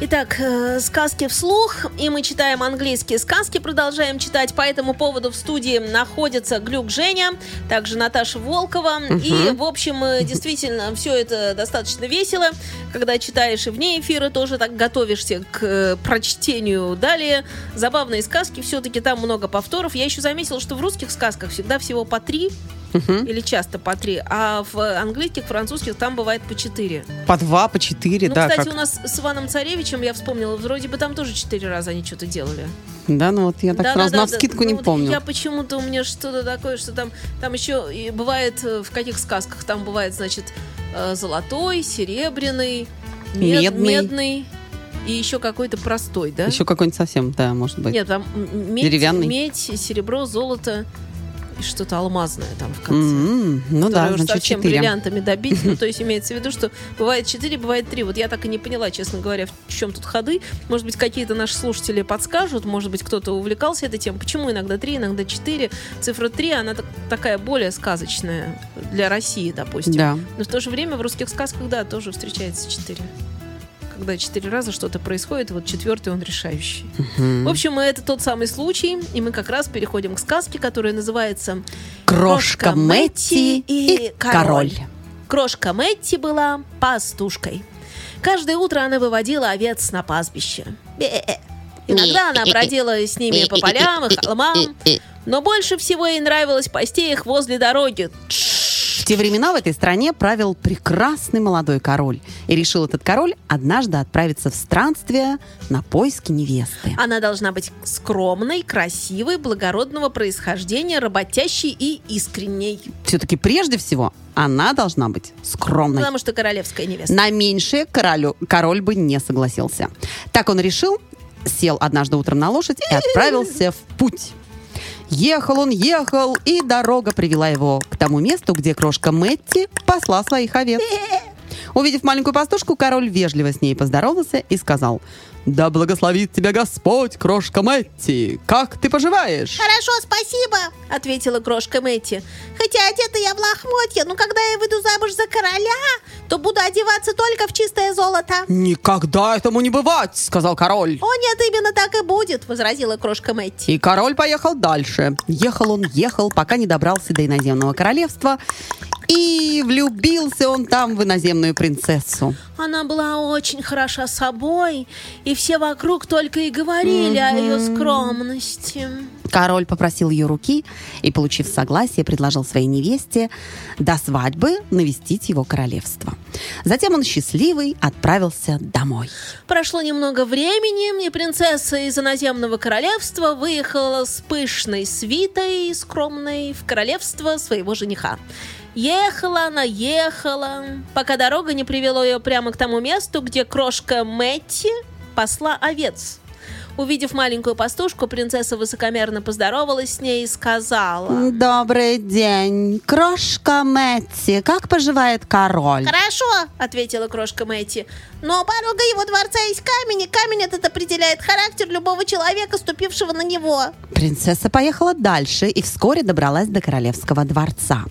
Итак, э, сказки вслух, и мы читаем английские сказки, продолжаем читать. По этому поводу в студии находится Глюк Женя, также Наташа Волкова. И, в общем, э, действительно, все это достаточно весело, когда читаешь и вне эфира тоже так готовишься к э, прочтению. Далее, забавные сказки, все-таки там много повторов. Я еще заметила, что в русских сказках всегда всего по три Мгм. или часто по три, а в английских, французских там бывает по четыре. По два, по четыре, Ну, да. кстати, как- у нас с Иваном Царевичем, я вспомнила, вроде бы там тоже четыре раза они что-то делали. Да, ну вот я так сразу Да-да-да, на вскидку ну не вот помню. Я почему-то у меня что-то такое, что там, там еще и бывает э, в каких сказках там бывает, значит, э, золотой, серебряный, мед- Медный. медный и еще какой-то простой, да? Еще какой-нибудь совсем, да, может быть. Нет, там медь, Деревянный? медь, серебро, золото и что-то алмазное там в конце. М, Ну да, которое уж значит, совсем четыре. бриллиантами добить. Ну, то есть имеется в виду, что бывает 4, бывает 3. Вот я так и не поняла, честно говоря, в чем тут ходы. Может быть, какие-то наши слушатели подскажут, может быть, кто-то увлекался этой темой. Почему иногда 3, иногда 4? Цифра 3, она так- такая более сказочная для России, допустим. Да. Но в то же время в русских сказках, да, тоже встречается 4. Когда четыре раза что-то происходит, вот четвертый он решающий. Мгм. В общем, это тот самый случай, и мы как раз переходим к сказке, которая называется Крошка Мэтти и король. Крошка Мэтти была пастушкой. Каждое утро она выводила овец на пастбище. Бе. Иногда она бродила с ними по полям и холмам, но больше всего ей нравилось пасти их возле дороги. В те времена в этой стране правил прекрасный молодой король. И решил этот король однажды отправиться в странствие на поиски невесты. Она должна быть скромной, красивой, благородного происхождения, работящей и искренней. Все-таки прежде всего она должна быть скромной. Потому что королевская невеста. На меньшее королю, король бы не согласился. Так он решил, сел однажды утром на лошадь и отправился в путь. Ехал он, ехал, и дорога привела его к тому месту, где крошка Мэтти посла своих овец. Увидев маленькую пастушку, король вежливо с ней поздоровался и сказал, «Да благословит тебя Господь, крошка Мэтти! Как ты поживаешь?» Хорошо, спасибо, ответила крошка Мэтти. Хотя одета я в лохмотья, но когда я выйду замуж за короля, то буду одеваться только в чистое золото. «Никогда этому не бывать!» — сказал король. О, нет, именно так и будет, возразила крошка Мэтти. И король поехал дальше. Ехал он, ехал, пока не добрался до иноземного королевства. И влюбился он там в иноземную принцессу. Она была очень хороша собой, и все вокруг только и говорили о ее скромности. Король попросил ее руки и, получив согласие, предложил своей невесте до свадьбы навестить его королевство. Затем он счастливый отправился домой. Прошло немного времени, и принцесса из иноземного королевства выехала с пышной свитой, скромной, в королевство своего жениха. Ехала она, ехала, пока дорога не привела ее прямо к тому месту, где крошка Мэтти посла овец. Увидев маленькую пастушку, принцесса высокомерно поздоровалась с ней и сказала... Добрый день, крошка Мэтти. Как поживает король? «Хорошо», — ответила крошка Мэтти, «но у порога его дворца есть камень, и камень этот определяет характер любого человека, ступившего на него». Принцесса поехала дальше и вскоре добралась до королевского дворца.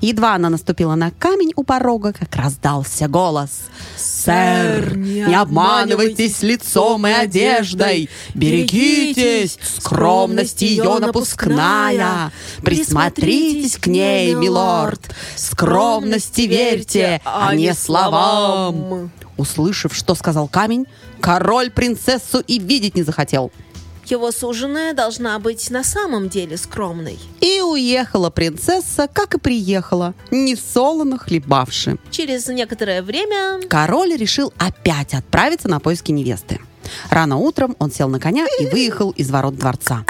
Едва она наступила на камень у порога, как раздался голос. «Сэр, не обманывайтесь лицом и одеждой, берегитесь, скромность ее напускная, присмотритесь к ней, милорд, скромности верьте, а не словам». Услышав, что сказал камень, король принцессу и видеть не захотел. Его суженая должна быть на самом деле скромной. И уехала принцесса, как и приехала, не солоно хлебавши. Через некоторое время... Король решил опять отправиться на поиски невесты. Рано утром он сел на коня и выехал из ворот дворца.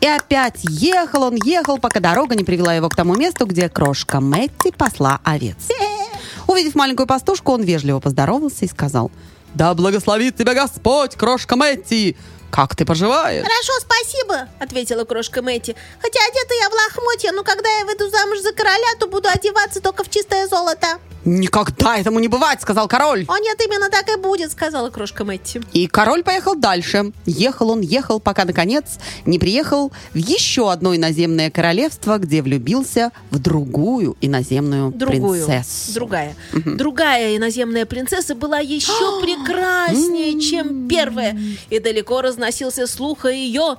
И опять ехал он, ехал, пока дорога не привела его к тому месту, где крошка Мэтти посла овец. Увидев маленькую пастушку, он вежливо поздоровался и сказал, «Да благословит тебя Господь, крошка Мэтти! Как ты поживаешь?» «Хорошо, спасибо», — ответила крошка Мэтти. «Хотя одета я в лохмотья, но когда я выйду замуж за короля, то буду одеваться только в чистое золото». «Никогда этому не бывать!» — сказал король. «О, нет, именно так и будет», — сказала крошка Мэтти. И король поехал дальше. Ехал он, ехал, пока, наконец, не приехал в еще одно иноземное королевство, где влюбился в другую иноземную принцессу. Другая. Другая иноземная принцесса была еще прекраснее, чем первая, и далеко разносился слух о ее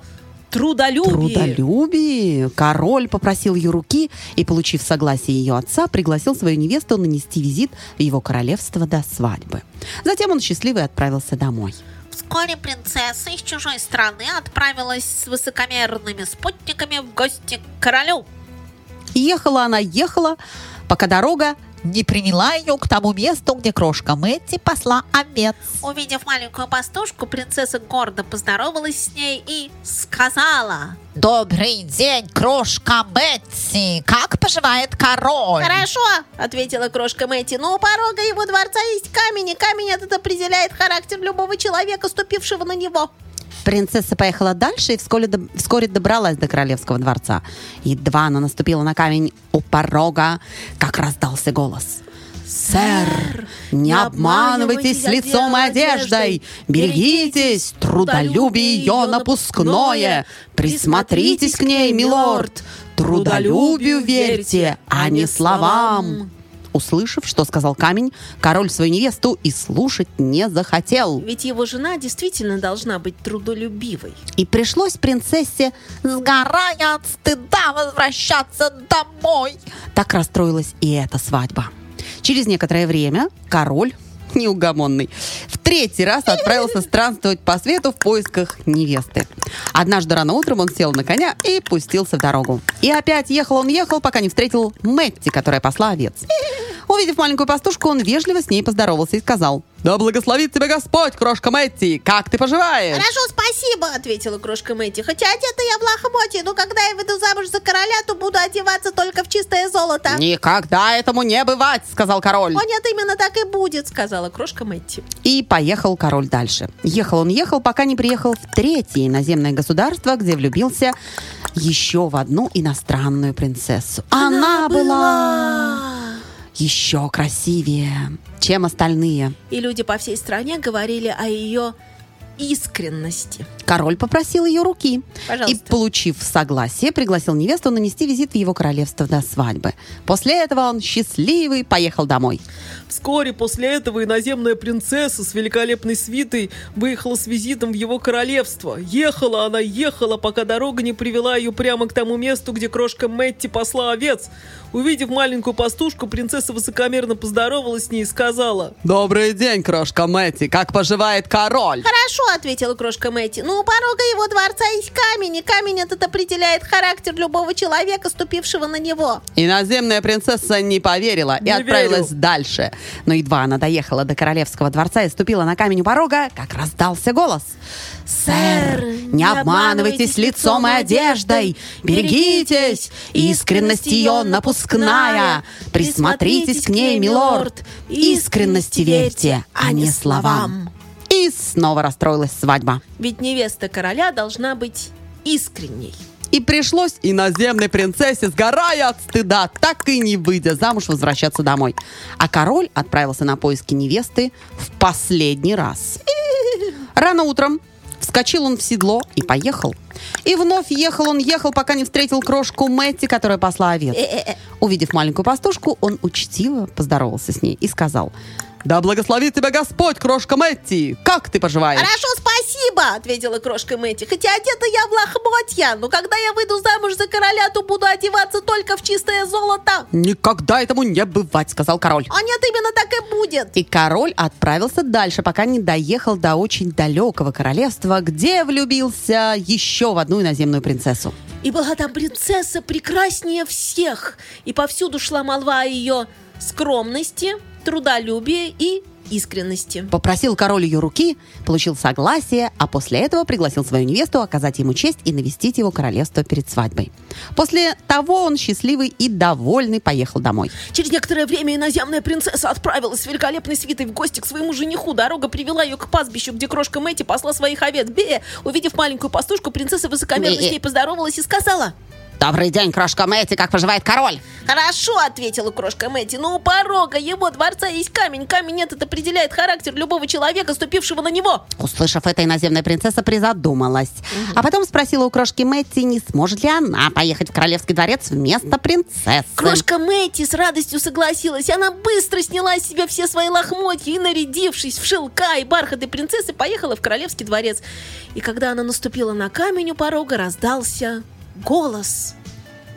трудолюбии. Трудолюбие. Король попросил ее руки и, получив согласие ее отца, пригласил свою невесту нанести визит в его королевство до свадьбы. Затем он счастливый отправился домой. Вскоре принцесса из чужой страны отправилась с высокомерными спутниками в гости к королю. Ехала она, ехала, пока дорога не приняла ее к тому месту, где крошка Мэтти посла овец. Увидев маленькую пастушку, принцесса гордо поздоровалась с ней и сказала... «Добрый день, крошка Мэтти! Как поживает король?» «Хорошо!» — ответила крошка Мэтти. «Но у порога его дворца есть камень, и камень этот определяет характер любого человека, ступившего на него». Принцесса поехала дальше и вскоре, вскоре добралась до королевского дворца. Едва она наступила на камень у порога, как раздался голос. «Сэр, не обманывайтесь лицом и одеждой! Берегитесь, трудолюбие ее напускное! Присмотритесь к ней, милорд! Трудолюбию верьте, а не словам!» Услышав, что сказал камень, король свою невесту и слушать не захотел. Ведь его жена действительно должна быть трудолюбивой. И пришлось принцессе, сгорая от стыда, возвращаться домой. Так расстроилась и эта свадьба. Через некоторое время король неугомонный, третий раз отправился странствовать по свету в поисках невесты. Однажды рано утром он сел на коня и пустился в дорогу. И опять ехал он ехал, пока не встретил Мэтти, которая посла овец. Увидев маленькую пастушку, он вежливо с ней поздоровался и сказал, «Да благословит тебя Господь, крошка Мэтти! Как ты поживаешь?» «Хорошо, спасибо!» — ответила крошка Мэтти. «Хотя одета я в лохмотье, но когда я выйду замуж за короля, то буду одеваться только в чистое золото». «Никогда этому не бывать!» — сказал король. «О нет, именно так и будет!» — сказала крошка Мэтти. И поехал король дальше. Ехал он ехал, пока не приехал в третье иноземное государство, где влюбился еще в одну иностранную принцессу. Она, Она была еще красивее, чем остальные. И люди по всей стране говорили о ее искренности. Король попросил ее руки. Пожалуйста. И, получив согласие, пригласил невесту нанести визит в его королевство до свадьбы. После этого он счастливый поехал домой. Вскоре после этого иноземная принцесса с великолепной свитой выехала с визитом в его королевство. Ехала она, ехала, пока дорога не привела ее прямо к тому месту, где крошка Мэтти посла овец. Увидев маленькую пастушку, принцесса высокомерно поздоровалась с ней и сказала «Добрый день, крошка Мэтти, как поживает король?» «Хорошо», — ответила крошка Мэтти, «но у порога его дворца есть камень, и камень этот определяет характер любого человека, ступившего на него». Иноземная принцесса не поверила и не отправилась верю. дальше. Но едва она доехала до королевского дворца и ступила на камень у порога, как раздался голос. «Сэр, не обманывайтесь лицом и одеждой! Берегитесь! Искренность ее напускная! Присмотритесь к ней, милорд! Искренности верьте, а не словам!» И снова расстроилась свадьба. Ведь невеста короля должна быть искренней. И пришлось иноземной принцессе, сгорая от стыда, так и не выйдя замуж, возвращаться домой. А король отправился на поиски невесты в последний раз. Рано утром вскочил он в седло и поехал. И вновь ехал он, ехал, пока не встретил крошку Мэтти, которая посла овец. Увидев маленькую пастушку, он учтиво поздоровался с ней и сказал, «Да благословит тебя Господь, крошка Мэтти! Как ты поживаешь?» «Хорошо, спасибо!» — ответила крошка Мэтти. «Хотя одета я в лохмотья, но когда я выйду замуж за короля, то буду одеваться только в чистое золото!» «Никогда этому не бывать!» — сказал король. «А нет, именно так и будет!» И король отправился дальше, пока не доехал до очень далекого королевства, где влюбился еще в одну иноземную принцессу. И была там принцесса прекраснее всех, и повсюду шла молва о ее скромности, трудолюбии и искренности. Попросил король ее руки, получил согласие, а после этого пригласил свою невесту оказать ему честь и навестить его королевство перед свадьбой. После того он счастливый и довольный поехал домой. Через некоторое время иноземная принцесса отправилась с великолепной свитой в гости к своему жениху. Дорога привела ее к пастбищу, где крошка Мэти посла своих овец. Бе! Увидев маленькую пастушку, принцесса высокомерно с ней поздоровалась и сказала... Добрый день, крошка Мэтти, как поживает король? Хорошо, ответила крошка Мэтти, но у порога его дворца есть камень. Камень этот определяет характер любого человека, ступившего на него. Услышав это, иноземная принцесса призадумалась. А потом спросила у крошки Мэтти, не сможет ли она поехать в королевский дворец вместо принцессы. Крошка Мэтти с радостью согласилась. Она быстро сняла с себя все свои лохмотья и, нарядившись в шелка и бархаты принцессы, поехала в королевский дворец. И когда она наступила на камень у порога, раздался голос.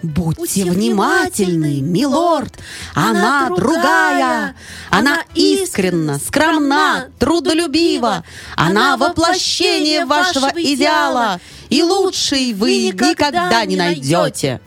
Будьте внимательны, милорд. Она Она другая. Она искренна, скромна, трудолюбива. Она воплощение вашего идеала. И лучшей вы никогда не найдете.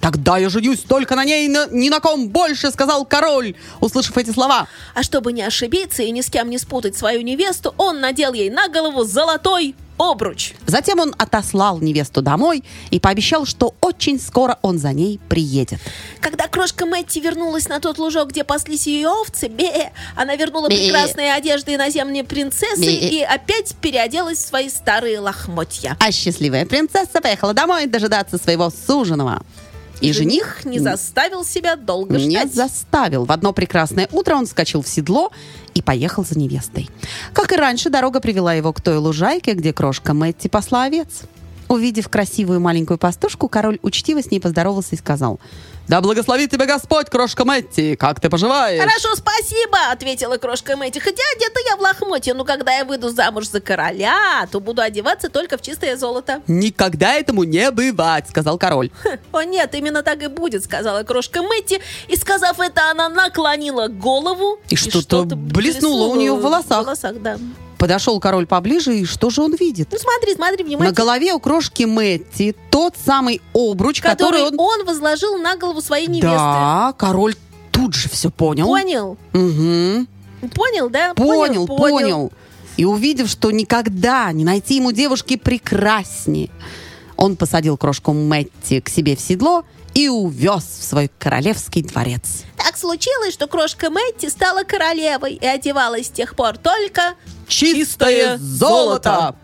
Тогда я женюсь только на ней, на- ни на ком больше, сказал король, услышав эти слова. А чтобы не ошибиться и ни с кем не спутать свою невесту, он надел ей на голову золотой обруч. Затем он отослал невесту домой и пообещал, что очень скоро он за ней приедет. Когда крошка Мэтти вернулась на тот лужок, где паслись ее овцы, бе, она вернула Бе. прекрасные одежды иноземной принцессы Бе. и опять переоделась в свои старые лохмотья. А счастливая принцесса поехала домой дожидаться своего суженого. И жених не заставил себя долго не ждать. заставил. В одно прекрасное утро он вскочил в седло и поехал за невестой. Как и раньше, дорога привела его к той лужайке, где крошка Мэтти пасла овец. Увидев красивую маленькую пастушку, король учтиво с ней поздоровался и сказал, «Да благословит тебя Господь, крошка Мэтти! Как ты поживаешь?» Хорошо, спасибо, ответила крошка Мэтти. Хотя одета я в лохмотье, но когда я выйду замуж за короля, то буду одеваться только в чистое золото. «Никогда этому не бывать», — сказал король. О нет, именно так и будет, сказала крошка Мэтти. И сказав это, она наклонила голову. И что-то блеснуло у неё в волосах. В волосах, да. Подошел король поближе, и что же он видит? Ну смотри, смотри На внимательно. голове у крошки Мэтти тот самый обруч, который, который он... он возложил на голову своей невесты. Да, король тут же все понял. Понял? Мгм. Понял, да? Понял, понял. И увидев, что никогда не найти ему девушки прекраснее, он посадил крошку Мэтти к себе в седло и увез в свой королевский дворец. Так случилось, что крошка Мэтти стала королевой и одевалась с тех пор только Чистое золото!